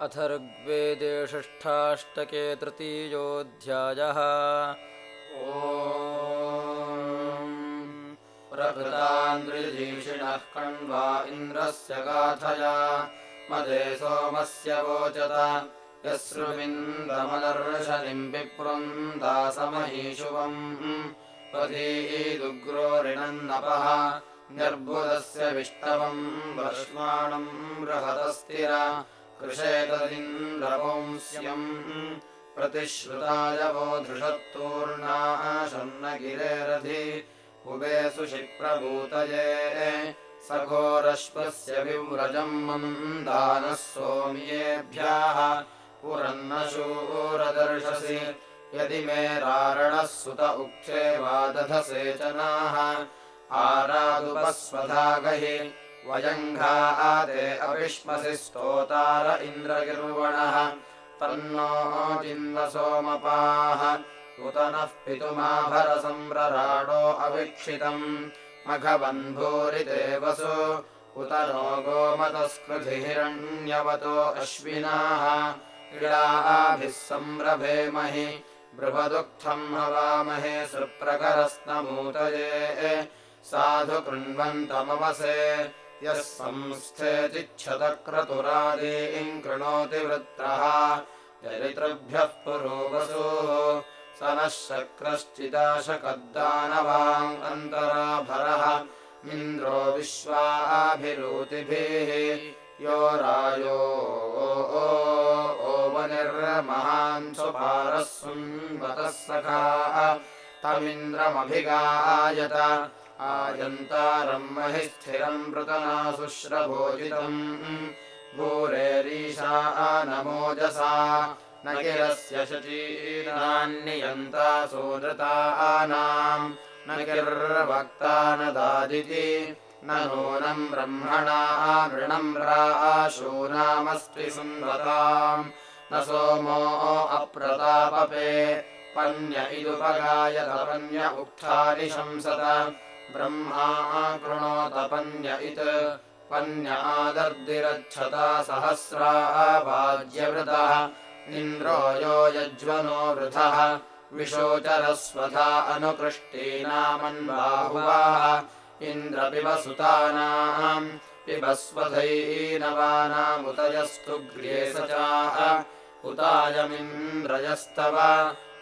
अथर्ग्वेदे षष्ठाष्टके तृतीयोऽध्यायः। प्रकृतान्द्रिजीषिणः कण्वा इन्द्रस्य गाथया। मदे सोमस्य वोचत। यस्रुविन्दमदर्शनिम् विप्रुन्दासमहीशुवम् पदीदुग्रोरिणन्नपः न्यर्बुदस्य विष्टवम् वर्ष्माणम् बृहदस्थिर कृशेतदिन्द्रवंस्यम् प्रतिश्रुताय वो धृषत्तूर्णाशन्नगिरेरधि उभे सुशिप्रभूतये सघोरश्वस्य विव्रजम् मन्दानः सोम्येभ्यः पुरन्नशूरदर्शसि यदि मे रारणः सुत उक्थे वा दधसेचनाः आरादुपस्वधागहि वयङ्घादे अविश्मसि स्तोतार इन्द्रगिर्वणः तन्नो चिन्वसोमपाः उत नः पितुमाभरसम्रराडो अवीक्षितम्। मघवन्भूरिदेवसु उत नो गोमतस्कृधिहिरण्यवतो अश्विनाः। इडाभिः संरभेमहि बृहदुःखम् हवामहे सुप्रकरस्नमूतये। साधु कृण्वन्तमवसे यः संस्थेतिच्छतक्रतुरादीम् कृणोति वृत्रः। चरितृभ्यः पुरोवसुः स नः शक्रश्चिदाशकद्दानवाङ्कन्तराभरः इन्द्रो विश्वाभिरूतिभिः यो रायो ओवनिर्महान् सुपारः सुन्वतः सखाः। तमिन्द्रमभिगायत आयन्तारम् महि स्थिरम् वृतना शुश्रभोजितम् भूरेरीशा नमोजसा न किरस्य शचीनान्नियन्ता सोदृतानाम् न किर्वक्ता न दादिति। न नूनम् ब्रह्मणा मृणम् राशूनामस्ति सुन्वताम् न सोमो अप्रतापपे। पन्य इदुपगायतपन्य उक्थानि शंसत ब्रह्मा कृणोतपन्य इत। पन्य आदर्दिरच्छता सहस्रावाज्यवृतः इन्द्रो यो यज्वनो वृथः। विशोचरस्वधा अनुकृष्टीनामन्बाहुवाः। इन्द्रपिबसुतानाम् पिबस्वधैनवानामुतयस्तु ग्र्ये स चाः उतायमिन्द्रयस्तव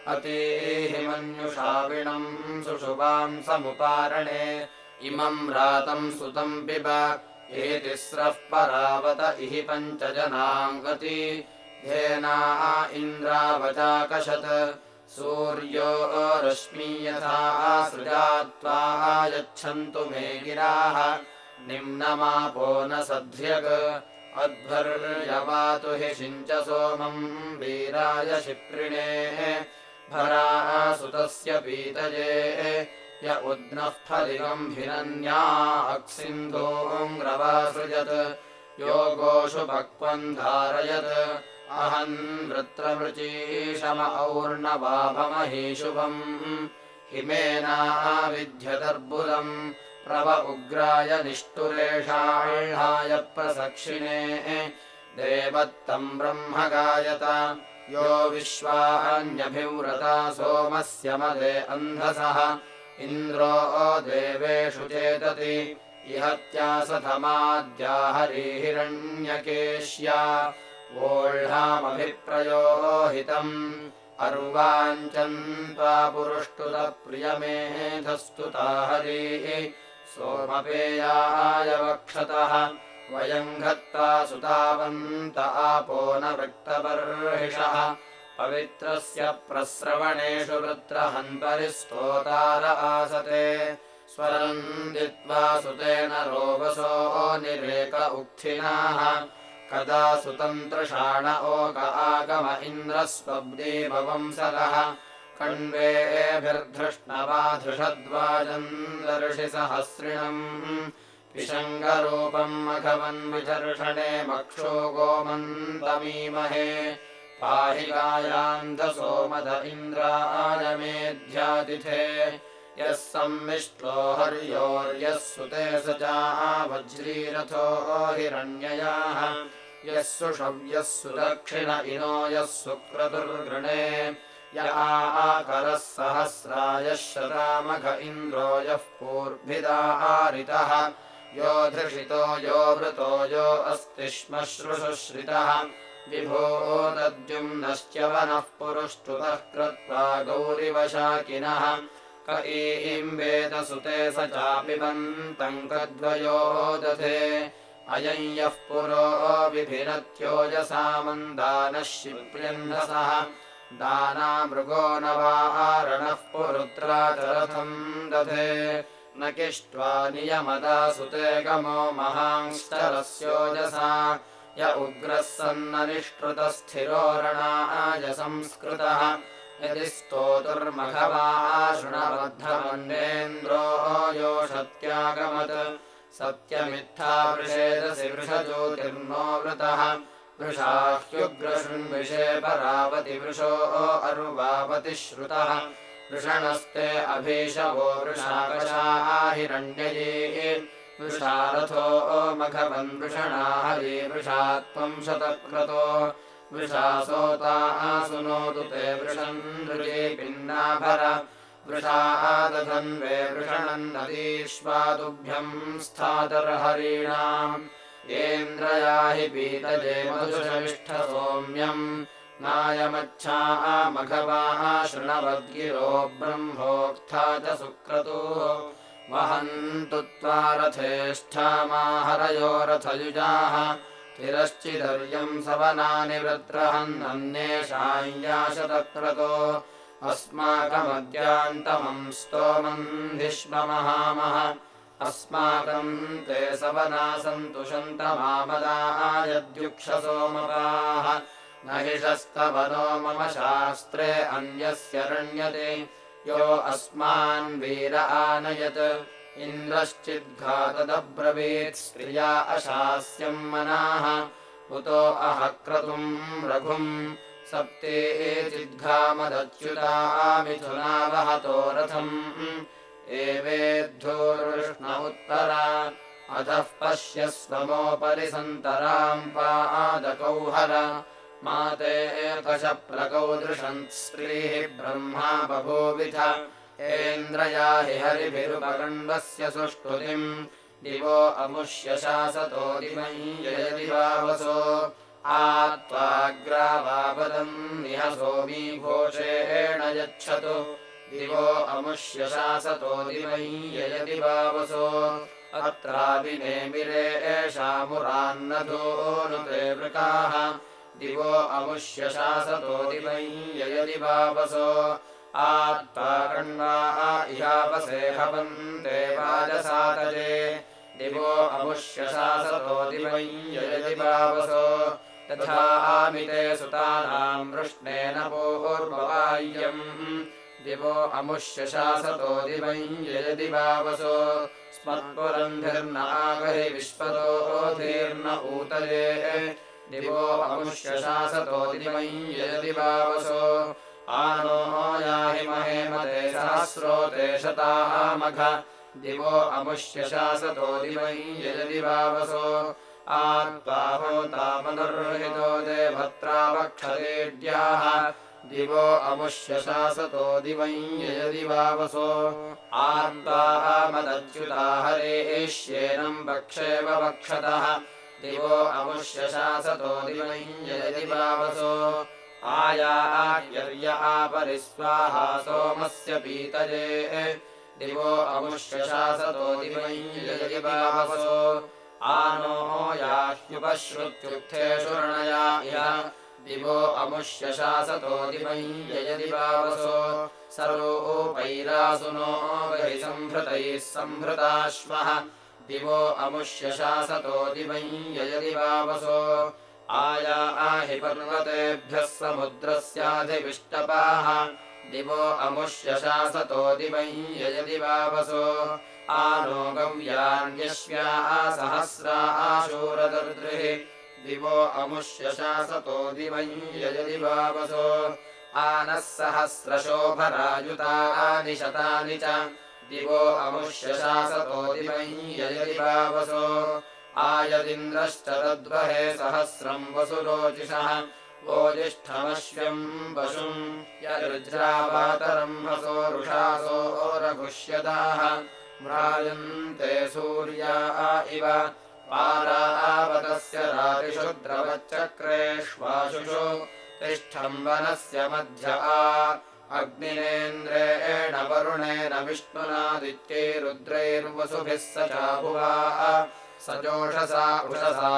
अतीहि मन्युषाविणम् सुषुवाम् समुपारणे। इमम् रातम् सुतम् पिब। एतिस्रः परावत इहि पञ्चजनाम् गति। धेना इन्द्रावचाकशत् सूर्यो रश्मी यथा सृजात्वा यच्छन्तु मे गिराः। निम्नमापो न सध्यग् अध्वर्यवातु हि शिञ्च सोमम् वीराय शिप्रिणे सुतस्य पीतये य उद्नः फलिगम्भिनन्या अक्सिन्धूङ्ग्रवासृजत् योगोषु भक्त्वम् धारयत्। अहन् वृत्रमृचीशम और्णवाभमहीशुभम् हिमेनाविध्यतर्बुदम् प्रव उग्राय निष्ठुरेषाह्णाय प्रसक्षिणे। देवत्तम् ब्रह्म गायत यो विश्वान्यभिव्रता सोमस्य मदे अन्धसः। इन्द्रो देवेषु चेतति। इहत्यासथमाद्या हरिहिरण्यकेश्या। वोढामभिप्रयोहितम् अर्वाञ्चन्त्वा पुरुष्टुतप्रियमेधस्तुता हरिः सोमपेयाय वक्षतः वयम् गत्वा सुतावन्त आपो न वृक्तबर्हिषः। पवित्रस्य प्रस्रवणेषु वृत्रहन्तरिस्तोतार आसते। स्वरन्दित्वा सुतेन रोगसो निरेक उक्थिनाः। कदा सुतन्त्रषाण ओक आगम इन्द्रस्वब्दीभवंसलः कण्वेभिर्धृष्णवाधृषद्वाजम् दर्शि सहस्रिणम् विषङ्गरूपम् मघवन्विचर्षणे मक्षो गोमन्तमीमहे। पाहि गायान्धसोमद इन्द्राय मेध्यातिथे यः सम्मिष्टो हर्योर्यः सुते स चाः वज्रीरथो हिरण्ययाः यः सुषव्यः सुदक्षिण इनो यः सुक्रतुर्गृणे। य आकरः सहस्रायः शतामघ इन्द्रो यः पूर्भिदाहारितः यो धृषितो यो वृतो यो अस्ति श्मश्रुषुश्रितः विभो वनः पुरुष्टुतः कृत्वा गौरिवशाकिनः। क ईम् वेदसुते स चापिबन्तम् कद्वयो दधे। अयम् यः पुरो विभिनत्योजसामन्दानः शिप्यन्धसः। दानामृगो न वारणः पुरुत्रा च रथम् दधे न किष्ट्वा नियमदा सुते गमो महांश्चरस्योजसा। य उग्रः सन्ननिष्कृतस्थिरो रणाय संस्कृतः यदि स्तोतुर्मघवा शृणबद्धमन्येन्द्रो यो सत्यागमत्। सत्यमित्था वृषेदसि वृषज्योतिर्नो वृतः। वृषाह्युग्रशृन्विषे परावति वृषो अर्वावति श्रुतः वृषणस्ते अभीशवो वृषाकषाः हिरण्यये। वृषारथो मघवन् वृषणा हरि वृषा त्वम् शतक्रतो। वृषासोता सुनोतु ते वृषन् नृजे पिन्नाभर वृषा दधन्वे वृषणम् नदीष्वातुभ्यम् स्थातर्हरीणाम्। येन्द्रयाहि पीतजे मधुषविष्ठ सौम्यम् नायमच्छा मघवाः शृणवद्गिरो ब्रह्मोक्था च सुक्रतुः। वहन्तु त्वा रथेष्ठामाहरयो रथयुजाः। तिरश्चिदर्यम् सवनानि वृत्रहन्नन्येषाञ्याशतक्रतो अस्माकमद्यान्तमम् स्तोमन्धिष्ममहामः अस्माकम् ते सवना सन्तुषन्तमामदायद्युक्षसोमपाः न हिषस्तवनो मम शास्त्रे अन्यस्य रण्यते यो अस्मान् वीर आनयत्। इन्द्रश्चिद्घातदब्रवीत् स्त्रिया अशास्यम् मनाः। उतो अह क्रतुम् रघुम् सप्ते चिद्घामदच्युतामिथुनावहतो रथम्। एवेद्धोर्ष्ण उत्तरा। अधः पश्यस्वमोपरि सन्तराम् पादकौहर माते कशप्लकौ दृशन् स्त्रीः ब्रह्मा बभूविथ। इन्द्रया हि हरिभिरुपगण्डस्य सुष्ठुतिम्। दिवो अमुष्य शासतो दिवञ्जयदिवावसो आत्वाग्रावापदम् इह सोमी घोषेण यच्छतु। दिवो अमुष्य शासतो दिवञ्जयदिवावसो अत्राभिनेमिरे एषामुरान्नधोनुते वृकाः दिवो अमुष्य शासतो दिवञ्जयदिवावसो आत्ताकण्वा इहापसेहवन्ते वाजसातजे दिवो अमुष्य शासतो दिवञ्जयदिवावसो तथा आमिते सुतानाम् वृष्णेन पूर्ववाह्यम् दिवो अमुष्य शासतो दिवञ्जयदिवावसो स्मत्पुरन्धिर्न आगहि विश्वतोऽधीर्न ऊतये दिवो अमुष्य शासतो दिवञ्जयदिवावसो आनो याहि महेमते सहस्रोते शतामघ दिवो अमुष्य शासतो दिवञ्जयदिवावसो आत्वाहोतामनुर्हितो देवत्रावक्षतेड्याः दिवो अमुष्य शासतो दिवञ्जयदिवावसो आत्वामदच्युता हरेष्येनम् वक्षेव वक्षतः दिवो अमुष्य शासतो दिवञ्जयदिवावसो आयार्य आपरिस्वाहा सोमस्य पीतये। दिवो अमुष्य शासतो दिवञ्जयदिवावसो आनो याह्युपश्रुत्युक्थेषु रणया इह। दिवो अमुष्य शासतो दिवञ्जयदिवावसो सर्वोपैरासुनो बहि सम्भृतैः सम्भृताश्वः दिवो अमुष्य शासतो दिवञ्जयदिवावसो आया आहि पर्वतेभ्यः समुद्रस्याधिविष्टपाः। दिवो अमुष्य शासतो दिवञ्जयदिवावसो आनो गव्यान्यश्व्या सहस्रा आशूरदर्द्रिः दिवो अमुष्य शासतो दिवञ्जयदिवावसो आनः सहस्रशोभरायुतानि शतानि च दिवो अमुष्य शासतो दिवञ्जयदिवावसो आयदिन्द्रश्च तद्वहे सहस्रम् वसुरोचिषः। ओजिष्ठमश्वम् पशुम् यरुज्रावातरम् हसो रुषासो रघुष्यदाः म्रायन्ते सूर्या इव। पारावतस्य रातिषु द्रवच्चक्रेष्वाशुषु तिष्ठम् वनस्य मध्य आ अग्निनेन्द्रेण वरुणेन विष्णुनादित्यैरुद्रैर्वसुभिः स चाभुवा। स जोषसा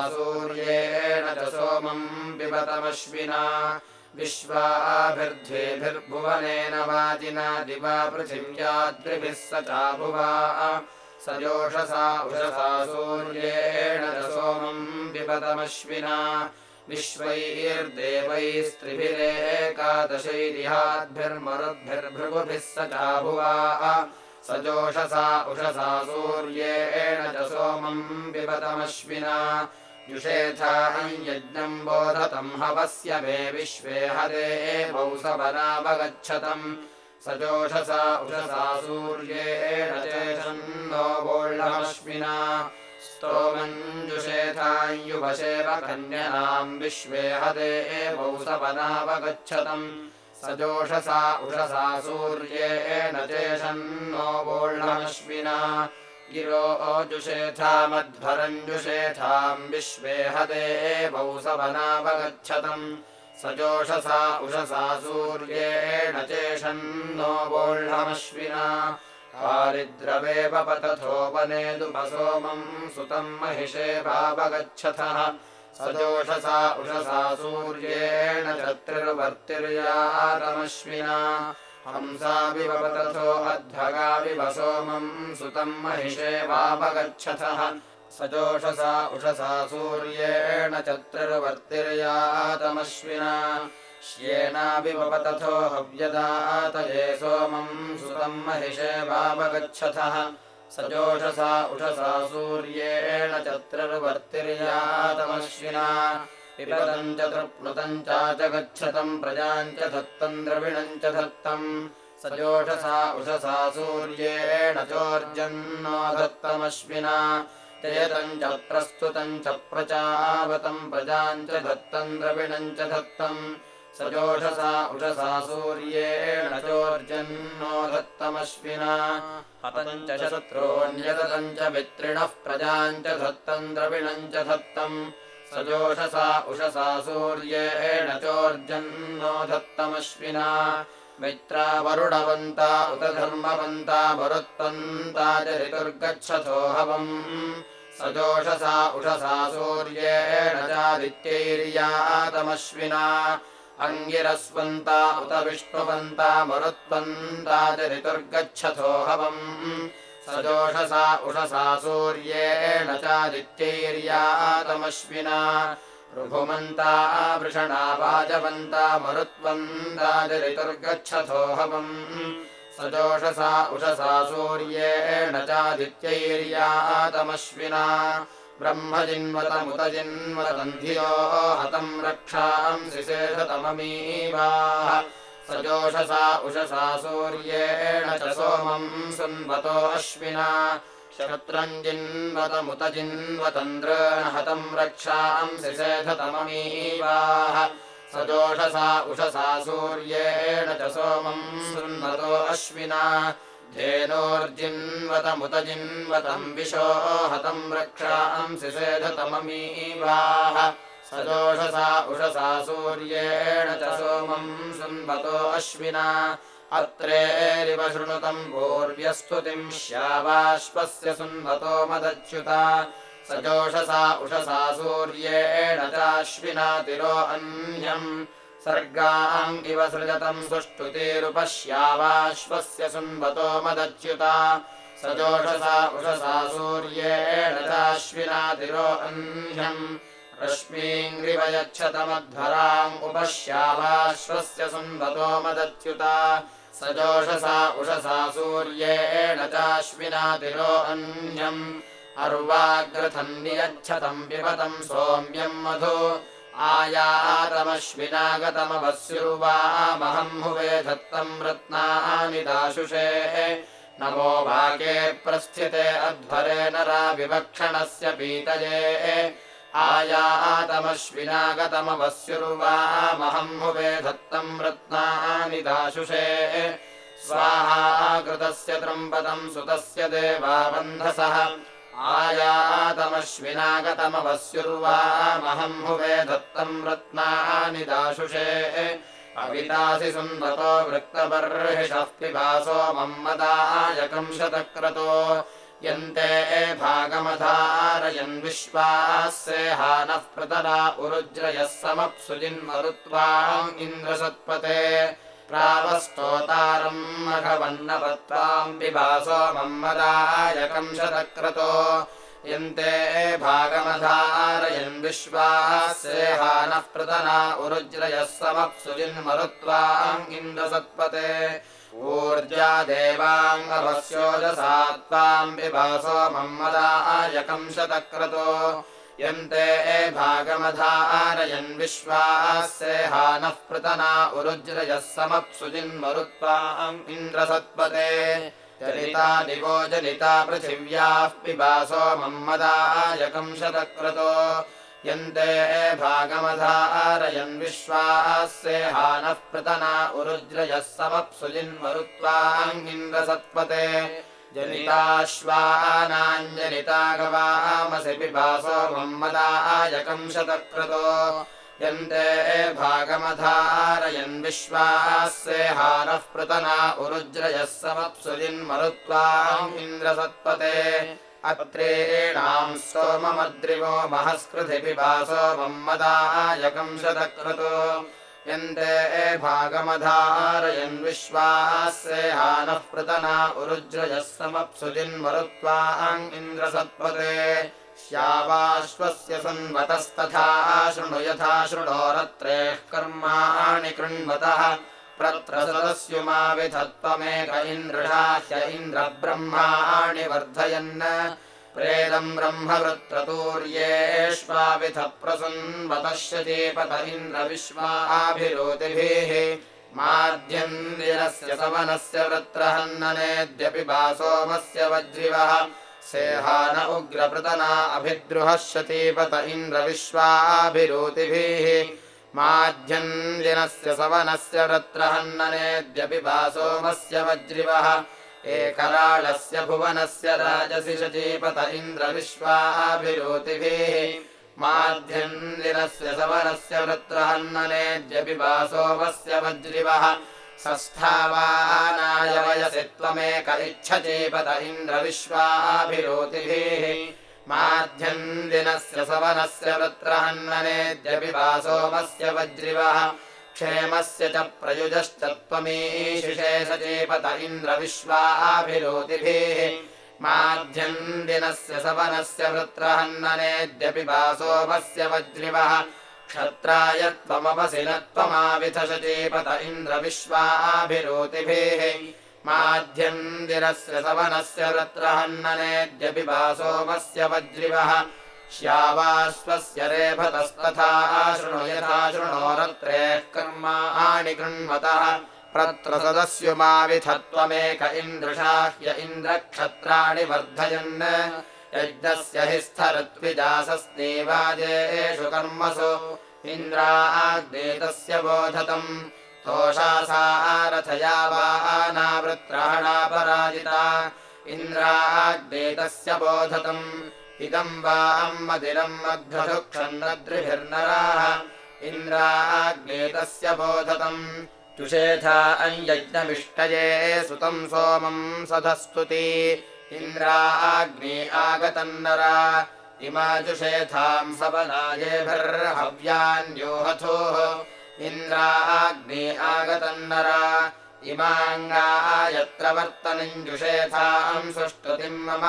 सूर्येण च सोमम् पिबतमश्विना विश्वाभिर्ध्येभिर्भुवनेन वाजिना दिवा पृथिव्याद्रिभिः स चाभुवा। स जोषसा सूर्येण च सोमम् पिबतमश्विना विश्वैर्देवैस्त्रिभिरेकादशैरिहाद्भिर्मरुद्भिर्भृगुभिः स चाभुवा। स जोषसा उषसा सूर्येण च सोमम् पिबतमश्विना जुषेथाहम् यज्ञम् बोधतम् हवस्य मे विश्वे हरे वौसवनावगच्छतम् स जोषसा उषसा सूर्येण चेषन्नो वोळ्हमश्विना स्तोमञ्जुषेथायुवशेव कन्यनाम् विश्वे हदे वौसवनावगच्छतम् स जोषसा उषसा सूर्येण वोळ्हमश्विना गिरो ओजुषेथामध्वरञ्जुषेथाम् विश्वे हदे वौसवनावगच्छतम् स जोषसा उषसा सूर्येण चेषन्नो वोळ्हमश्विना पारिद्रवेव पतथोपनेदुपसोमम् सुतम् महिषेवावगच्छथः स जोषसा उषसा सूर्येण चत्रिर्वर्तिर्यातमश्विना। हंसाविव पतथो अध्वगाविव सोमम् सुतम् महिषेवावगच्छथः स जोषसा उषसा सूर्येण चत्रिर्वर्तिर्यातमश्विना श्येनाविवपतथो हव्यदातये सोमम् सुतम् महिषेवावगच्छथः स जोषसा उषसा सूर्येण चत्रिर्वर्तिर्यातमश्विना। पिबतम् च तृप्लुतम् चाच गच्छतम् प्रजाम् च धत्तम् द्रविणम् च धत्तम्। स जोषसा उषसा सूर्येण चोर्जन्नो धत्तमश्विना। चयतम् च प्रस्तुतम् च प्रचावतम् प्रजाम् च धत्तम् द्रविणम् च धत्तम् स जोषसा उषसा सूर्येण चोर्जन्नो धत्तमश्विना हतम् च शत्रोऽन्यतम् च मित्रिणः प्रजाम् च धत्तम् द्रविणम् च धत्तम् स जोषसा उषसा सूर्येण चोर्जन्नो धत्तमश्विना मित्रा वरुणवन्ता उत धर्मवन्ता मरुत्वन्ता च ऋतुर्गच्छथो हवम्। स जोषसा उषसा सूर्येण चादित्यैर्यातमश्विना अङ्गिरस्वन्ता उत विष्णुवन्ता मरुत्वन्ता च ऋतुर्गच्छथो हवम्। स जोषसा उषसा सूर्येण चादित्यैर्यातमश्विना ऋभुमन्ता वृषणा वाजवन्ता मरुत्वन्ता च ऋतुर्गच्छथो हवम्। स जोषसा उषसा सूर्येण चादित्यैर्यातमश्विना ब्रह्मजिन्वतमुत जिन्वतम् धियो हतम् रक्षांसि सेधतममीवाः स जोषसा उषसा सूर्येण च सोमम् सुन्वतो अश्विना। शत्रम् जिन्वतमुत जिन्वतन्द्रेण हतम् रक्षांसि सेधतममीवाः स जोषसा उषसा सूर्येण च सोमम् सुन्वतो अश्विना धेनोर्जिन्वतमुत जिन्वतम् विशो हतम् रक्षांसि सेधतममीवाः जोषसा उषसा सूर्येण च सोमम् सुन्वतो अश्विना। अत्रेरिव शृणुतम् भूर्व्यस्तुतिम् श्यावाश्वस्य सुन्वतो मदच्युता। स जोषसा उषसा सूर्येण चाश्विना तिरो अन्यम् सर्गाङ्गिव सृजतम् सुष्ठुतिरुपश्यावाश्वस्य सुन्वतो मदच्युता। स जोषसा उषसा सूर्येण चाश्विना तिरो अन्यम्। रश्मीङ्ग्रिव यच्छतमध्वराम् उपश्यावाश्वस्य सुन्वतो मदच्युता। स जोषसा उषसा सूर्येण तिरो अन्यम्। अर्वाग्रथम् नियच्छतम् पिबतम् सौम्यम् मधु आयातमश्विनागतमवस्युर्वामहम् हुवे धत्तम् रत्नानि दाशुषे। नमो वाके प्रस्थिते अध्वरे नरा विवक्षणस्य पीतये। आयातमश्विनागतमवस्युर्वामहम् हुवे धत्तम् रत्नानि दाशुषे। स्वाहा कृतस्य त्रम्पदम् सुतस्य देवाबन्धसः आयातमश्विनागतमवस्युर्वामहम् हुवे धत्तम् रत्नानि दाशुषे। अविदासि सुन्दतो वृत्तबर्हिषः पिबासो मम्मदायकम् शतक्रतो। यन्ते भागमधारयन् विश्वास्ये हानः प्रतरा उरुज्रयः समप्सुजिन्मरुत्वा इन्द्रसत्पते प्रावस्तोतारम् मघवन्नपत्वाम् पिबासो मम्मदायकम् शतक्रतो। यन्ते भागमधारयन् हानः प्रतना उरुज्रयः समप्सुजिन्मरुत्वा इन्द्रसत्पते। ऊर्जा देवाङ्गवस्योजसा त्वाम् पिबासो मम्मदायकम् शतक्रतो यन्ते भागमधारयन् विश्वास्ये हानः प्रतना उरुज्रयः समप्सुजिन्मरुत्वाम् इन्द्रसत्पते। जनिता दिवो जनिता पृथिव्याः पिबासो मम्मदायकम् शतक्रतो। यन्ते भागमधारयन् विश्वास्ये हानः प्रतना उरुज्रयः समप्सुजिन्मरुत्वाङ्गिन्द्रसत्पते जनिताश्वानाञ्जनिता गवामसि पिबासो मम्मदायकम् शतक्रतो यन्ते भागमधारयन् विश्वास्ये हानः प्रतना उरुज्रयः समप्सुजिन्मरुत्वाम् इन्द्रसत्पते। अत्रेणाम् सोममद्रिवो महस्कृति पिबासो मम्मदायकम् शतक्रतो यन्ते भागमधारयन् विश्वास्ये हानः प्रतना उरुज्रयः समप्सुजिन्मरुत्वाम् इन्द्रसत्पते। श्यावाश्वस्य सन्वतस्तथा शृणु यथा शृणोरत्रेः कर्माणि कृण्वतः। प्रत्रसदस्युमा विधत्वमेक इन्द्रढाह्य इन्द्रब्रह्माणि वर्धयन् प्रेदम् ब्रह्मवृत्रतूर्येष्वाविध प्रसन्वतश्यतीपत इन्द्रविश्वाभिरोतिभिः माध्यन्दिनस्य सवनस्य वृत्रहन्ननेद्यपि वासोमस्य वज्रिवः सेहान उग्रपृतना अभिद्रुहश्यतीपत इन्द्रविश्वाभिरोतिभिः माध्यन्दिनस्य सवनस्य वृत्रहन्ननेद्यपि वासोमस्य वज्रिवः एकराळस्य भुवनस्य राजसि शचीपत इन्द्रविश्वाभिरोतिभिः माध्यन्दिनस्य सवनस्य वृत्रहन्ननेद्यपि वासोमस्य वज्रिवः। सस्थावानाय वयसि त्वमेक इच्छचीपत इन्द्रविश्वाभिरोतिभिः माध्यन्दिनस्य सवनस्य वृत्रहन्ननेद्यपि वासोमस्य वज्रिवः क्षेमस्य च प्रयुजश्च त्वमीशिषे सचीपत इन्द्रविश्वाभिरोतिभिः माध्यन्दिनस्य सवनस्य वृत्रहन्ननेद्यपि वासोमस्य वज्रिवः क्षत्राय त्वमवसि न त्वमाविथशचीपत इन्द्रविश्वाभिरोतिभिः माध्यन्दिनस्य सवनस्य वृत्रहन्ननेद्यपि वासोमस्य वज्रिवः श्यावाश्वस्य रेफतस्तथा शृणु यथा शृणोरत्रेः कर्माणि कृण्वतः। प्रत्रसदस्युमाविथत्वमेक इन्द्रशाह्य इन्द्रक्षत्राणि वर्धयन्। यज्ञस्य हि स्थरत्विजासस्नेवाजेषु कर्मसु। इन्द्राग्नेतस्य बोधतम्। तोषासारथया वानावृत्रहणापराजिता इन्द्राग्नेतस्य बोधतम् इदम् वा अम्मदिरम् मध्वधुक्षन्नद्रिभिर्नराः इन्द्राग्नेतस्य बोधतम् तुषेथा अञ्जज्ञमिष्टये सुतम् सोमम् सधस्तुति। इन्द्राग्ने आगतन्नरा इमाजुषेथाम् सवनायेभिर्हव्यान्योहथोः इन्द्राग्ने आगतन्नरा इमाङ्गायत्र वर्तनिञ्जुषेथाम् सुष्टुतिम् मम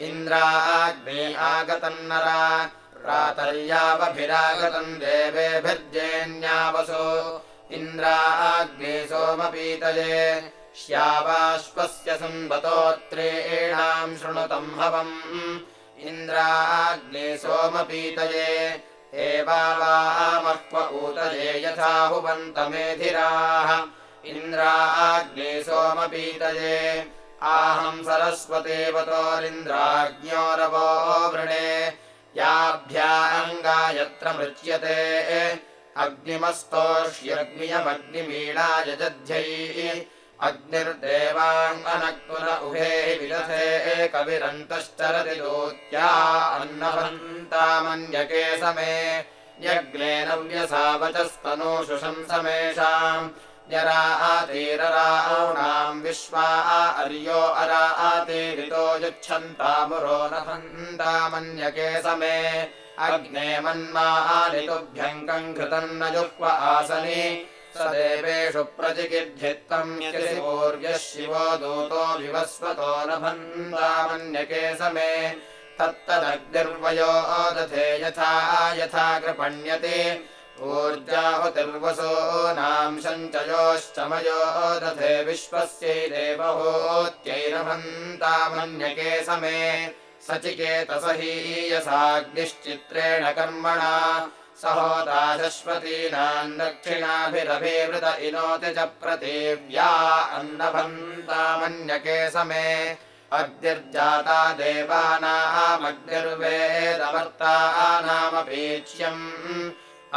इन्द्राग्ने आगतन्नरा प्रातर्यावभिरागतम् देवेभिर्जेन्यावसो। इन्द्राग्ने सोमपीतये श्यावाश्वस्य संवतोत्रेणाम् शृणुतम् हवम्। इन्द्राग्ने सोमपीतये एवावामह्व ऊतये यथाहुवन्तमेधिराः। इन्द्राग्ने सोमपीतये आहम् सरस्वतीवतोरिन्द्राज्ञोरवो वृणे। याभ्याङ्गा यत्र मृच्यते अग्निमस्तोष्यग्नियमग्निमीळा यजध्यैः अग्निर्देवाङ्गनक्पुर उभे विदधे। कविरन्तश्चरति दूत्या अन्नभन्तामन्यके समे। यज्ञेन व्यसावचस्तनूषु शंसमेषाम् यरा आतीरराणाम् विश्वा अर्यो अरा आतीरितो यच्छन्तामुरो नभन्तामन्यके समे। अग्ने मन्मालितुभ्यङ्कम् कृतम् न जुह्व आसनि। स देवेषु प्रतिगिद्धित्वम् पूर्यः शिवो दूतो विवस्वतो नभन्तामन्यके समे। तत्तदग्निर्वयो दधे यथा यथा कृपण्यते ऊर्जाहुतिर्वसूनाम् सञ्चयोश्चमयो दधे विश्वस्यै देवहोत्यैरभन्तामन्यके समे सचिकेतस हीयसाग्निश्चित्रेण कर्मणा सहोदाशश्वतीनाम् दक्षिणाभिरभिवृत इनोति च प्रतीव्या अन्नभन्तामन्यके समे अग्निर्जाता देवानामग्निर्वेदमर्तानामपीच्यम्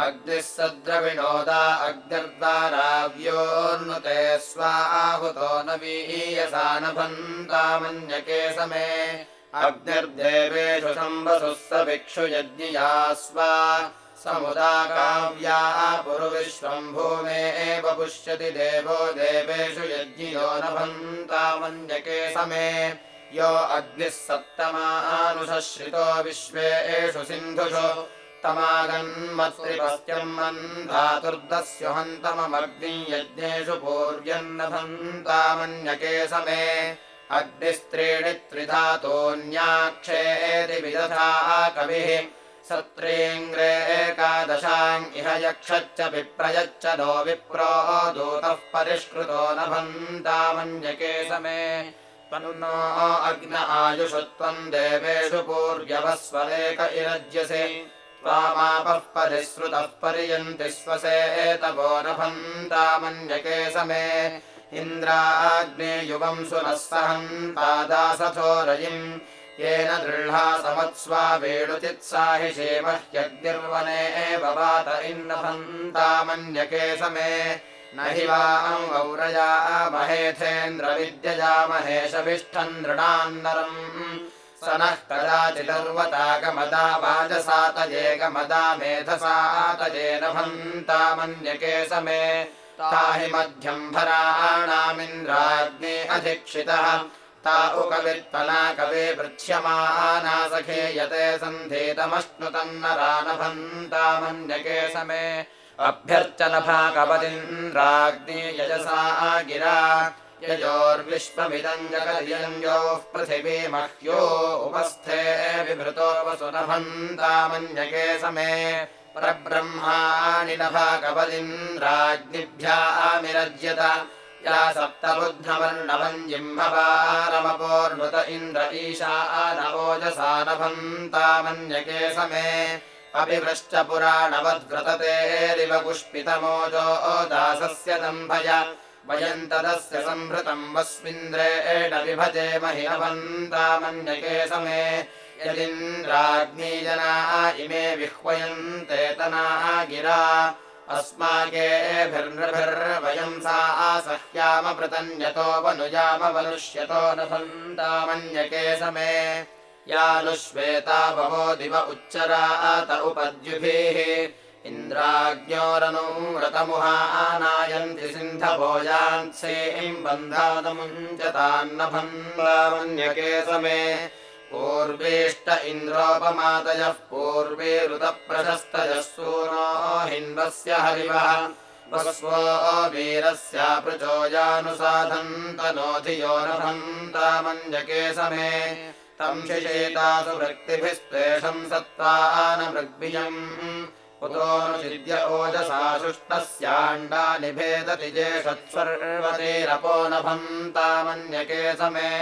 अग्निः सद्रविणोदा अग्निर्द्वाराव्योन्नुते स्वाहुतो न वीयसा नभन्तामन्यके समे अग्निर्देवेषु शम्बसुः स भिक्षु यज्ञिया स्वा। समुदाकाव्या पुरुविश्वम् भूमे एव पुष्यति देवो देवेषु यज्ञियो नभन्तामन्यके समे यो अग्निः सप्तमानुसश्रितो विश्वेषु सिन्धुषु तमागन्मत्रिपत्यम् मन्धातुर्दस्य हन्तममग्नियज्ञेषु पूर्व्यन्नभन्तामन्यके समे अग्निस्त्रीणि त्रिधातोऽन्याक्षेति विदधा कविः। सत्रेङ्ग्रे एकादशाम् इह यक्षच्च विप्रयच्च नो विप्रो दूतः परिष्कृतो नभन्तामन्यके समे तन्नो अग्न आयुषु त्वम् देवेषु पूर्यवस्वरेक इरज्यसे परिसृतः पर्यन्ति स्वसे एतवो नभन्तामन्यके समे। इन्द्राग्ने युवम् सुनः सहन्तादासथोरयिम् येन दृढा समत्स्वा वेणुचित्साहि एव वात इन्नभन्तामन्यके समे। न हि वाम् गौरया महेथेन्द्रविद्यया महेशविष्ठम् नृणान्नरम् स नः कदाचिदर्वताकमदा वाजसातयेकमदा मेधसातयेन भन्तामन्यके समे। ताहि मध्यम् भराणामिन्द्राग्ने अधिक्षितः। ता उकवित्पना कवे पृच्छ्यमाना सखे यते सन्धेतमश्नुतन्नरानभन्तामन्यके समे। अभ्यर्चनभागवदिन्द्राग्ने यजसा गिरा जगदियञ्जोः पृथिवी मह्यो उपस्थे विभृतो वसुनभन्तामन्यके समे परब्रह्माणि नभागवदिन्द्राग्निभ्यामिरज्यत या सप्तबुद्धवर्णवम् जिह्मवारमपोर्णुत इन्द्र ईशानवोजसा नभन्तामन्यके समे। अभिवृश्च पुराणवद्व्रततेरिव पुष्पितमोजो दासस्य दम्भय वयम् तदस्य सम्भृतम् वस्मिन्द्रेण विभजेमहि नभन्तामन्यके समे यदिन्द्राग्नीजना इमे विह्वयन्ते तना गिरा। अस्माकेभिर्नृभिर्वयम् सा आसह्यामपृतन्यतो वनुजामवनुष्यतो न सन्तामन्यके समे। यानुश्वेता भवो दिव उच्चरात उपद्युभिः इन्द्राज्ञोरनूरतमुहानायन्ति सिन्धभोजान्सेम् बन्धादमुञ्चतान्नभन्दामन्यके समे पूर्वेष्ट इन्द्रोपमातयः पूर्वे ऋतप्रशस्तयः सूनो हिन्वस्य हरिवः। वस्वो वीरस्यापृचोजानुसाधन्तनोधियो नभन्तामन्यके समे तम् शिशेतासु वृत्तिभिस्त्वेषम् सत्त्वानमृग्भियम् कुतोऽनुचिद्य ओजसा शुष्टस्याण्डा निभेदति जेषत्सर्वतेरपो नभन्तामन्यके समे।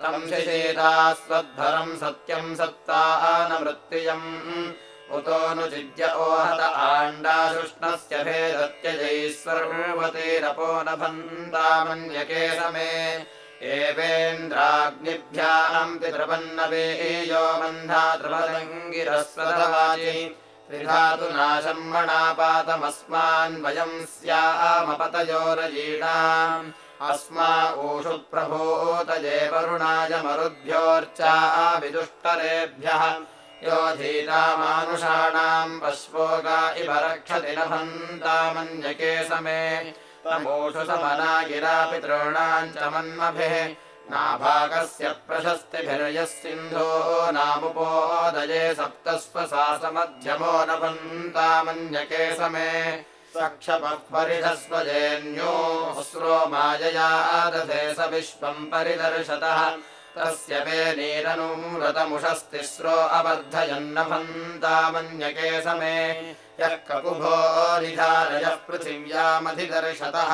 तम् शिशेतास्वद्धरम् सत्यम् सत्तानमृत्युयम् उतोऽनुचिद्य ओहत आण्डाशुष्णस्य भेदत्यजैः सर्वतेरपो नभन्तामन्यके समे। एवेन्द्राग्निभ्याम् पितृपन्नवेयो मन्धा त्रिपदङ्गिरस्वदवाचि त्रिधातु नाशम् मणापातमस्मान् वयम् स्यामपतयोरजीणाम् अस्मा ऊषु प्रभूतये वरुणाय मरुद्भ्योर्चा विदुष्टरेभ्यः यो धीतामानुषाणाम् पश्वोगा इव रक्षति नभन्तामन्यके समे तमोषु समना गिरा पितॄणाम् च मन्मभिः नाभागस्य प्रशस्तिभिर्यः सिन्धो नामुपोदये सप्तस्व सासमध्यमो नभन्तामन्यके समे सक्षपः परिधस्वजेन्यो स्रो दधे स विश्वम् परिदर्शतः तस्य वे नीरनुरतमुषस्तिस्रो अवर्धयन्नभन्तामन्यके समे यः ककुभो निधारयः पृथिव्यामधिदर्शतः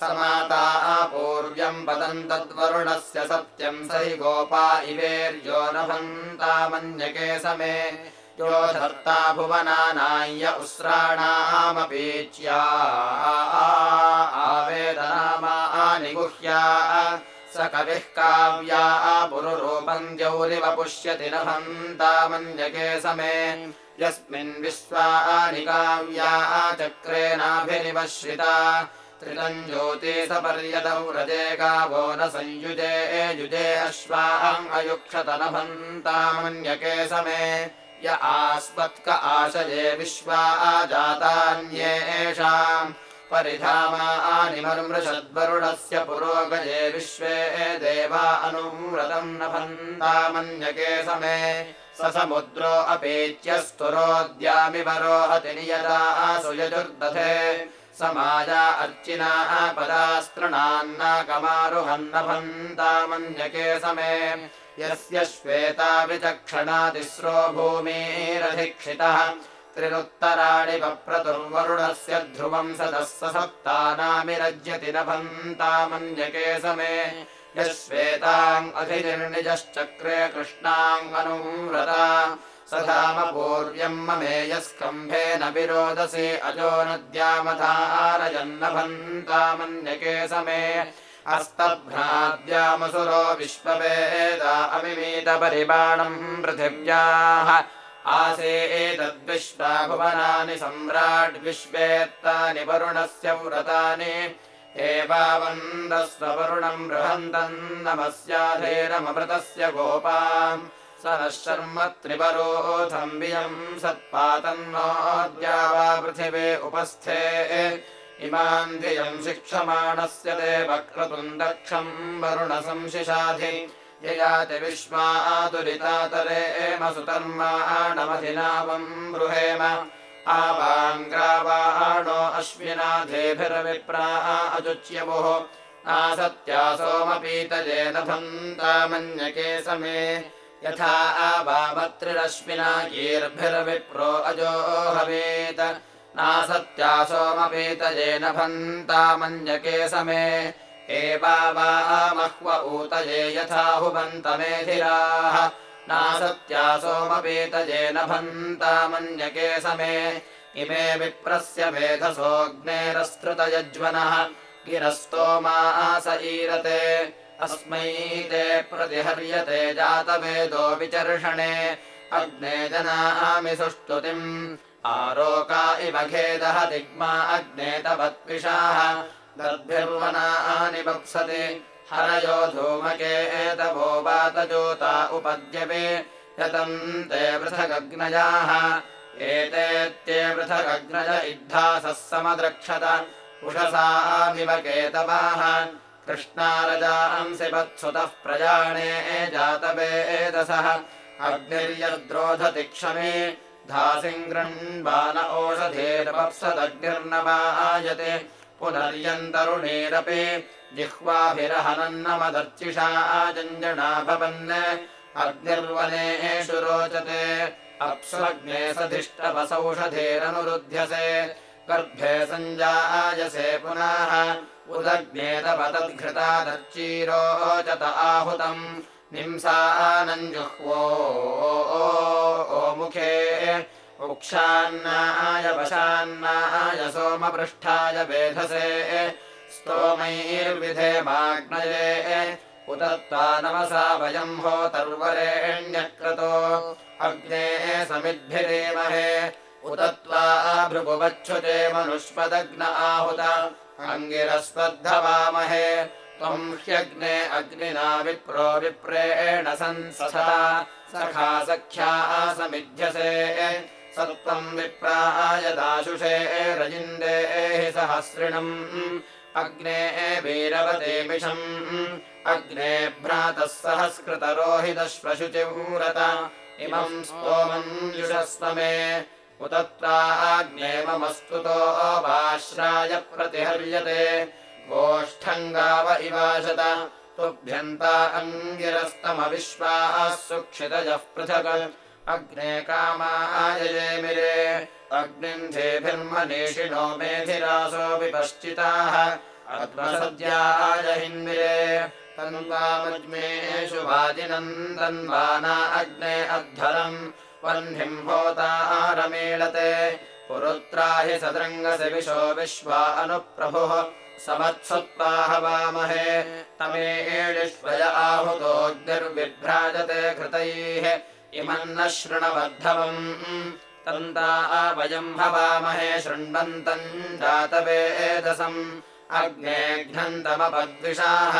स माता पूर्व्यम् पदम् तद्वरुणस्य सत्यम् स हि गोपा इवेर्यो नभन्तामन्यके समे। यो धर्ता भुवनानाय्य उस्राणामपीच्या। आवेदनामानिगुह्या स कविः काव्या पुरुरूपम् द्यौरिव पुष्यति न हन्तामन्यके समे। यस्मिन् विश्वानि काव्या चक्रेणाभिनिवश्रिता त्रितम् ज्योतिषपर्यदौ रजे गावो न संयुजे युजे अश्वाम् अयुक्षत न भन्तामन्यके समे य आस्मत्क आशये विश्वा जातान्येषाम् परिधामानि मर्मृषद्वरुणस्य पुरोगजे विश्वे देवा अनुव्रतम् न भन्तामन्यके समे स समुद्रो अपेत्यस्तुरोद्यामि वरोहति नियता सुयजुर्दधे समाजा अर्चिना पदास्तृणान्नाकमारुहन्न भन्तामन्यके समे यस्य श्वेता विचक्षणा तिस्रो भूमिरधिक्षितः। त्रिरुत्तराणि वप्रतुर्वरुणस्य ध्रुवम् सदः सप्तानामिरज्यति न भन्तामन्यके समे यः श्वेताम् अधिनिर्निजश्चक्रे कृष्णाङ्गनुव्रता स धाम पूर्व्यम् ममेयस्कम्भेन विरोदसे अजो नद्यामधारयन्न भन्तामन्यके समे अस्तभ्राद्यामसुरो विश्ववेदा अमिमीतपरिबाणम् पृथिव्याः। आसे एतद्विश्वा भुवनानि सम्राड्विश्वेत्तानि वरुणस्य व्रतानि। एवावन्दस्वरुणम् बृहन्तम् नमस्याधेरमृतस्य गोपाम् स नः शर्म त्रिवरोऽथम् वियम् पृथिवे उपस्थे। इमाम् धियम् शिक्षमाणस्य देवक्रतुम् दक्षम् वरुणसंशिषाधि। ययाति विश्वातुरितातरे एम सुतर्माणमधिनावम् बृहेम। आवाङ्ग्रावाणो अश्विनाधेभिर्विप्रा अजुच्यमुः। आसत्या सोमपीतजेन भन्तामन्यके समे यथा आवामत्रिरश्विना गीर्भिर्विप्रो अजो हवेत्। नासत्या सोमपीतजेन भन्तामन्यके समे। एवामह्व ऊतये यथा हुबन्तमेधिराः नासत्या सोमपीतजेन भन्तामन्यके समे। इमे विप्रस्य मेधसोऽग्नेरस्तृतयज्वनः गिरस्तोमास ईरते अस्मै ते प्रतिहर्यते जातवेदो विचर्षणे। अग्ने जनामि सुष्टुतिम् आरोका इव खेदः दिग्मा अग्ने तवत्विषाः। दद्भिर्वनानि वप्सति। हरयो धूमके एतवो वातजोता उपद्यवे यतम् ते पृथगग्नजाः। एतेत्ये पृथगग्नज इद्धासः समद्रक्षत। उषसामिव केतवाः कृष्णारजांसि वत्सुतः प्रजाणे जातवेदसः। अग्निर्यद्रोधति क्षमे धासिम् गृह्वान ओषधेर्वप्सदग्निर्नवायते पुनर्यन्तरुणेरपि जिह्वाभिरहनन्नमदर्चिषा जञ्जणा भवन् अग्निर्वनेषु रोचते अप्स्वग्ने सधिष्टवसौषधेरनुरुध्यसे गर्भे सञ्जायसे पुनः उदग्नेतपतद्घृता दर्चीरोचत आहुतम् निंसानञ्जुह्वो मुखे। उक्षान्नाय वशान्नाय सोमपृष्ठाय वेधसे। स्तोमैर्विधेमाग्नये उत त्वा नमसा वयम् होतर्वरेण्यक्रतो अग्ने समिद्भिरेमहे। उत त्वा भृगुवच्छुते मनुष्पदग्न अङ्गिरस्वद्धवामहे त्वम् ह्यग्ने अग्निना विप्रो विप्रेण संसथा। सखा सख्या समिध्यसे स त्वम् विप्रायदाशुषे रजिन्देहि सहस्रिणम्। अग्ने वीरवते मिषम् अग्ने भ्रातः सहस्कृतरोहितश्वशुचिव्रत इमम् स्तोमम् युषस्व मे उत त्वाग्ने ममस्तुतो वाश्राय प्रतिहर्यते गोष्ठङ्गाव इवाशत तुभ्यन्ता अङ्गिरस्तमविश्वाः सुक्षितजः पृथक्। अग्ने कामायजेमिरे। अग्निन्धेभिर्मनीषिणो मेधिरासोऽपि अध्वसद्यायहिन्मिरे तन्वामज्मेषु वाजिनन्दन्वाना अग्ने अध्वरम्। वह्निम् होतारमीळते पुरुत्रा हि सदृङ्गसि विशो विश्वा अनुप्रभुः समत्सुत्वा हवामहे आहुतोऽग्निर्विभ्राजते घृतैः इमन्न शृणवद्धवम् तन्ता वयम् हवामहे शृण्वन्तम् जातवेदसम् अग्नेघ्नन्तमपद्विषाः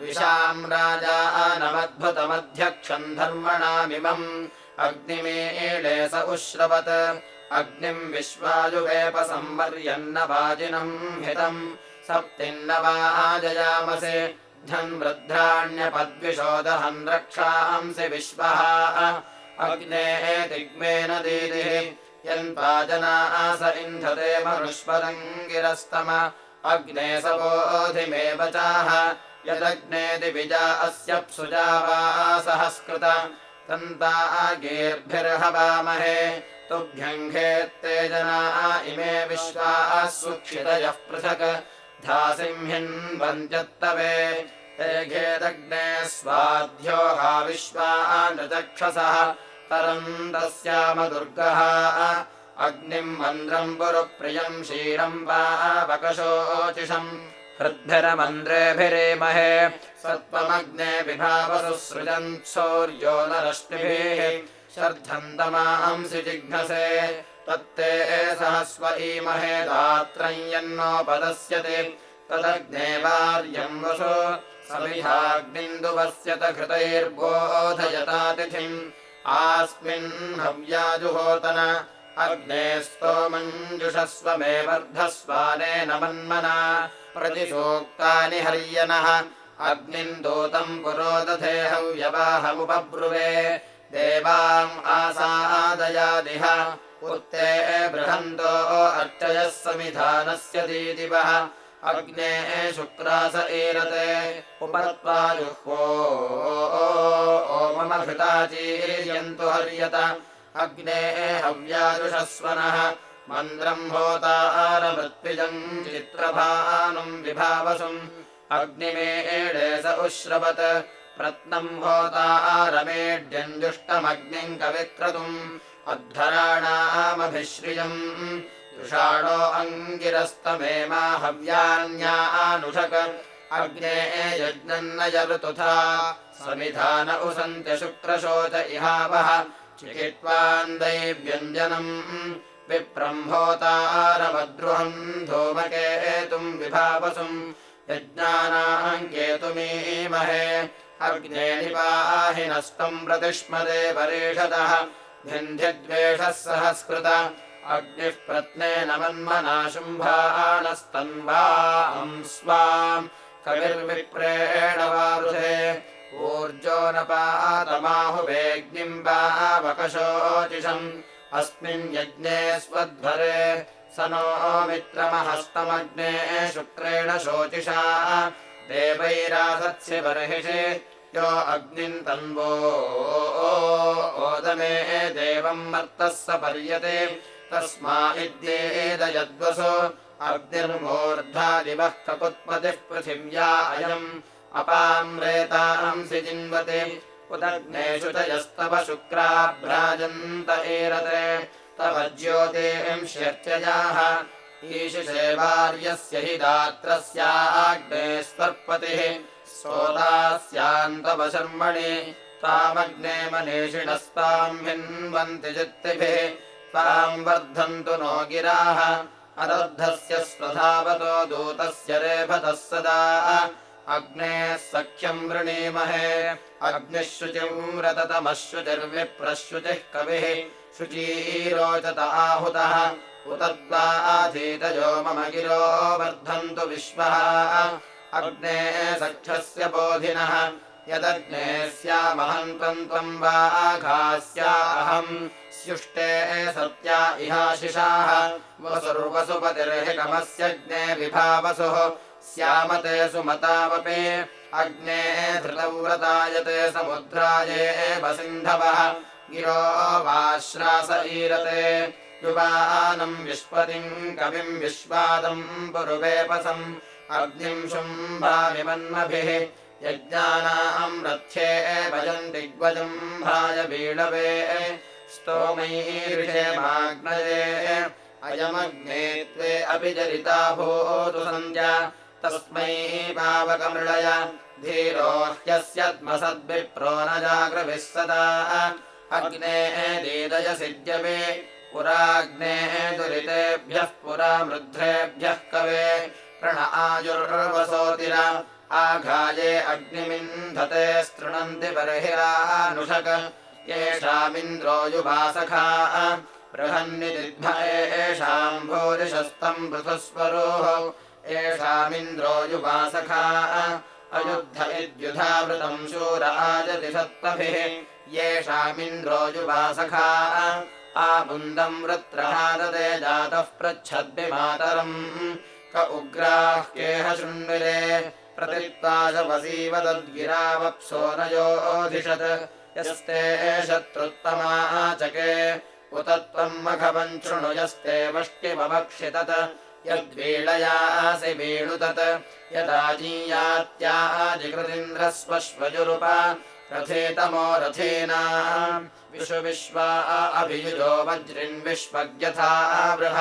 विशाम् राजानमद्भुतमध्यक्षम् धर्मणामिमम्। अग्निमीळे स उश्रवत्। अग्निम् विश्वायुवेपसंवर्यन्न वाजिनम् हितम् सप्तिन्न वाजयामसे धन्वृद्ध्राण्यपद्विशोदहन् रक्षांसि विश्वः। अग्ने दिग्मेन दीदिः यन्पाजनास इन्धते मनुष्पदङ्गिरस्तम। अग्ने सपोधिमेव चाह। यदग्ने दिविजा अस्य प्सुजा वा सहस्कृत। तन्तागीर्भिर्हवामहे तुभ्यङ्घेत्ते जना इमे विश्वाः सुक्षितयः पृथक् धासिंहिन्वन्त्यत्तवे ते घेदग्ने स्वाध्यो हा विश्वानृचक्षसः तरम् तस्यामदुर्गः अग्निम् मन्द्रम् पुरुप्रियम् क्षीरम् वा वकशोचिषम् हृद्भिरमन्द्रेभिरेमहे सत्त्वमग्ने विभावसु सृजन् सौर्यो न रश्मिभिः शर्धन्तमांसि जिघ्नसे तत्ते सहस्व ईमहे दात्रम् यन्नोपदस्यते तदग्ने वार्यम् वसु समिधाग्निन्दुवस्यत घृतैर्बोधयतातिथिम्। आस्मिन् हव्याजुहोतन अग्ने स्तोमञ्जुषस्व मे वर्धस्वानेन मन्मना प्रतिसूक्तानि हर्यनः अग्निम् दूतम् पुरोदधे हव्यवाहमुपब्रुवे। देवाम् आसादयादिह उत्ते बृहन्तो अर्चयः समिधानस्य दीदिवः। अग्ने शुक्रास ईरते उपत्वा जुह्वो मम घृताचीर्यन्तु हर्यत। अग्ने हव्याजुषस्वनः मन्द्रम् होतारमृत्विजम् चित्रभानुम् विभावसुम्। अग्निमेळे स उश्रवत्। प्रत्नम् होतारमेड्यञ्जुष्टमग्निम् कविक्रतुम् अद्धराणामभिश्रियम् तुषाणो अङ्गिरस्तमेमा हव्यान्यानुषक। अग्ने यज्ञन्न यऋतुथा समिधान उसन्त्य शुक्रशोच इहावः। चिकित्वान् दैव्यञ्जनम्। धूमकेतुम् विभावसुम्। यज्ञानाम् केतुमीमहे अग्ने निपाहि नस्तम् प्रतिष्मदे परेषदः भिन्ध्यद्वेषः सहस्कृत। अग्निः प्रत्नेन मन्मना शुम्भानस्तन्वाम् स्वाम् कविर्विप्रेण वारुधे। ऊर्जो न पातमाहुवेग्निम् वावकशोचिषम् अस्मिन् यज्ञे स्वध्वरे स नो मित्रमहस्तमग्ने शुक्रेण शोचिषा। देवैरासत्स्य बर्हिषि यो अग्निम् तन्वो ओदमे देवम् मर्तः स पर्यते। तस्मा इद्येदयद्वसो अग्निर्मूर्धादिवः ककुत्पतिः पृथिव्या अयम्। अपाम्रेतांसि जिन्वते उदग्नेषु च यस्तव शुक्राभ्राजन्त एरते। तव ज्योतिंश्यर्चयाः ईशिषे वार्यस्य हि दात्रस्याग्ने सोदास्यान्तवशर्मणि तामग्ने मनीषिणस्ताम् हिन्वन्ति चित्तिभिः ताम् वर्धन्तु नो गिराः अदर्धस्य स्वधावतो दूतस्य रेभतः सदा अग्नेः सख्यम् वृणीमहे अग्निः शुचिम् रततमश्रुतिर्विप्रश्रुतिः कविः शुचीरोचत आहुतः उतद्वाधीतयो मम गिरो वर्धन्तु विश्वः अग्ने सख्यस्य बोधिनः यदग्ने स्यामहम् त्वम् वा आघास्या अहम् स्युष्टे सत्या इहाशिषाः वसुर्वसुपतिर्हिकमस्यग्ने विभावसुः। स्यामते सुमतावपि अग्ने धृतव्रतायते समुद्राये सिन्धवः। गिरो वाश्रास ईरते युवानम् विश्वतिम् कविम् विश्वादम् पुरुवेपसम् अग्निम् शुम्भामिमन्मभिः यज्ञानाम् रथ्ये भजन्ति ग्वजम् भाय बीडवे स्तोमैर्षेमाग्नये अयमग्ने त्वे अपि जरिता भूतु सन्ध्या तस्मै पावकमृळय। धीरो ह्यस्यद्मसद्विप्रो न जाग्रविः सदा। अग्ने दीदय सिद्ध्यवे पुराग्ने दुरितेभ्यः पुरा मृद्धेभ्यः कवे प्रण आयुर्वसोतिर। आघाये अग्निमिन्धते स्तृणन्ति बर्हिरानुषक येषामिन्द्रो युभासखा बृहन्निदिग्भ एषाम् भूरिशस्तम् पृथुस्वरोः। येषामिन्द्रो युवासखा अयुद्ध इद्युधावृतम् शूर आजति सत्त्वभिः येषामिन्द्रो युवासखा आबुन्दम् वृत्रहादते जातः पृच्छद्भि मातरम् क उग्राः केह शृण्विरे प्रतित्वाशवसीव न योऽधिषत्। यस्ते शत्रुत्तमाचके उत त्वम् मघवम् शृणु यस्ते वष्टिमभक्षितत् यद्वीळयासि वीणुतत् यदाजीयात्याजिकृतीन्द्रस्वश्वजुरुपा रथेतमो रथेना। विषु विश्वा अभियुजो वज्रिन्विश्वज्ञथा बृह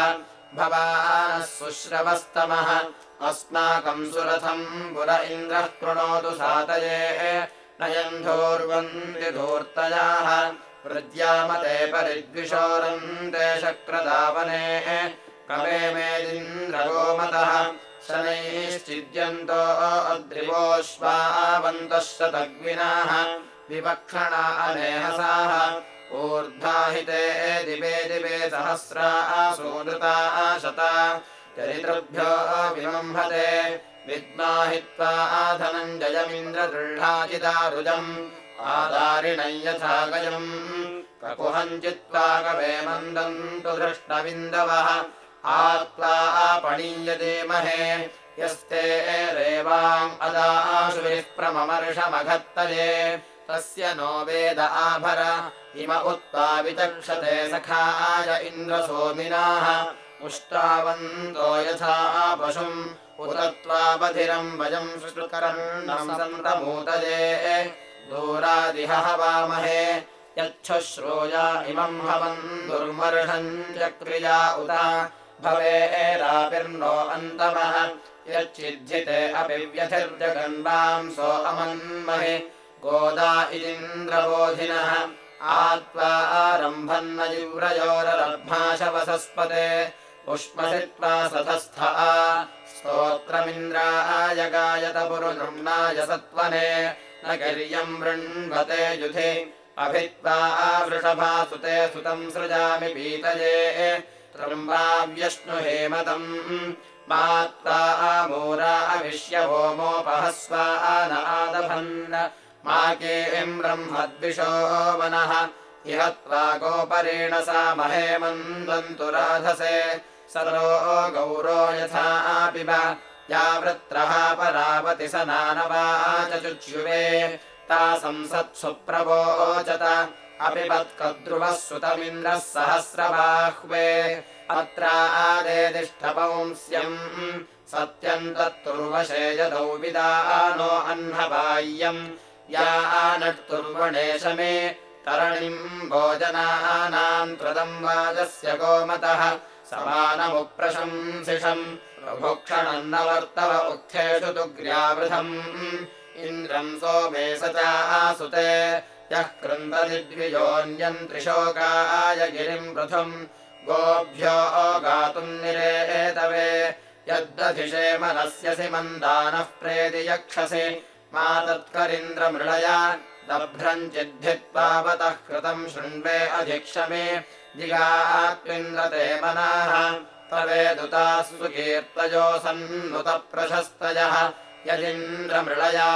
भवानः सुश्रवस्तमः अस्माकम् सुरथम् पुर इन्द्रः कृणोतु सातये। नयन्धोर्वन्ति धूर्तयाः। वृद्यामते परिद्विषोरन्ते शक्रदावने। कवे मेदिन्द्रगोमतः। शनैश्चिद्यन्तो अद्रिवोऽश्वावन्तः शतग्विनाः। विवक्षणा अनेहसाः ऊर्ध्वाहिते दिवे दिवे सहस्रा सूनृता शता। चरितृभ्यो विमम्भते। विद्माहित्वा धनञ्जयमिन्द्रदृढाचिदारुजम्। आदारिणम् यथा गजम् ककुहम् चित्वा कवे मन्दम् तु दृष्टविन्दवः आत्वा आपणीयदेमहे यस्ते रेवाम् अदाशुभिः प्रममर्षमघत्तये तस्य नो वेद आभर। इम उत्वा विचक्षते सखाय इन्द्रसोमिनाः। उष्टावन्तो यथा पशुम्। उदत्वापधिरम् वयम् शुकरम् सन्तमूतये दूरादिह हवामहे। यच्छ्रोया इमम् हवन् दुर्मर्षम् चक्रिया उत। भवेरापिर्नो अन्तमः। यच्चिद्धिते अपि व्यथिर्जगन्वाम् सो अमन्महे गोदा इदिन्द्रबोधिनः आत्वा आरम्भन्न जिव्रयोरलब्भाशवसस्पते पुष्पसित्वा सतस्था स्तोत्रमिन्द्राय गायत पुरुनृम्नाय सत्वने न गिर्यम् वृण्वते युधि। अभित्वा वृषभासुते सुतम् सृजामि पीतये। त्र्यम्बाव्यश्नुहेमतम् मात्वा आमूरा अविश्य होमोपहस्वा न आदभन् मा केम् ब्रह्मद्विषो वनः। इह गोपरेण सा महेमन्दन्तु राधसे। सरो गौरो यथा पिब या वृत्रः परावति स नानवाचुच्युवे ता संसत्सु प्रवोचत अपि पत्कद्रुवः सुतमिन्द्रः सहस्रबाह्वे अत्र आदेदिष्ठपौंस्यम् सत्यम् तत्तुर्वशे यदौ विदानो अह्नबाह्यम् या नट्तुर्वणेशमे तरणिम् भोजनानाम् त्वदम् वाजस्य गोमतः समानमुप्रशंसिषम् प्रभुक्षणम् न वर्तव उक्थेषु तुग्र्यावृथम् इन्द्रम् सोमे स चासुते यः कृन्ददिद्विजोऽन्यम् त्रिशोकाय गिरिम् पृथुम् गोभ्यो गातुम् निरेतवे। यद्दधिषे मनस्यसि मन्दानः प्रेति यक्षसि मा तत्करिन्द्रमृळया दभ्रम् चिद्धित्वावतः कृतम् शृण्वे अधिक्षमे जिगात्विन्द्रते मनाः तवेदुतासु कीर्तयो सन्नुतप्रशस्तयः यदिन्द्रमृळयासिनः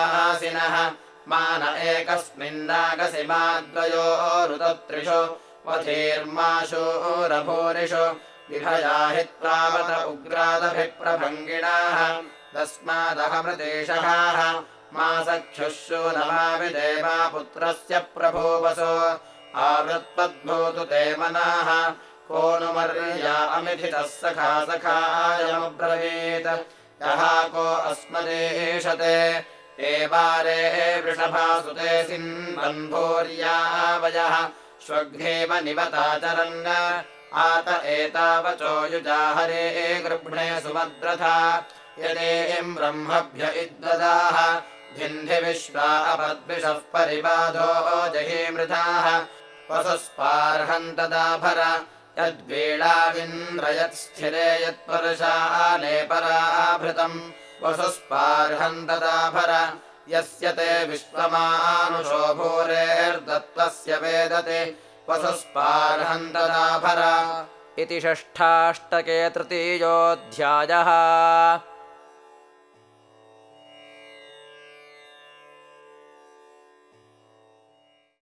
मान एकस्मिन्नागसि माद्वयोरुतत्रिषु वधीर्माशोरभूरिषु विभया हि त्वावत उग्रादभिप्रभङ्गिणाः तस्मादहमृदेशहाः मा सख्युः नमाविदेवा पुत्रस्य प्रभोवसो। आवृत्पद्भूतु ते मनाः। को नु मर्या अमिथितः सखा सखायमब्रवीत् यः को अस्मदेशते। एवारे वृषभासुते सिन्वन्भूर्यावयः श्वघ्नेव निवताचरन् आत एतावचो युजाहरे गृह्णे सुमद्रथा यदेम् ब्रह्मभ्य इद्ददाः भिन्धि विश्वा अपद्विषः परिबाधो जहीमृताः वसुस्पार्हम् तदाभर यद्वीणाविन्द्रयत्स्थिरे यत्पर्शाने पराभृतम् वसुस्पार्हम् तदाभर यस्य ते विश्वमानुषो भूरेर्दत्तस्य वेदते वसुस्पार्हम् तदाभर इति षष्ठाष्टके तृतीयोऽध्यायः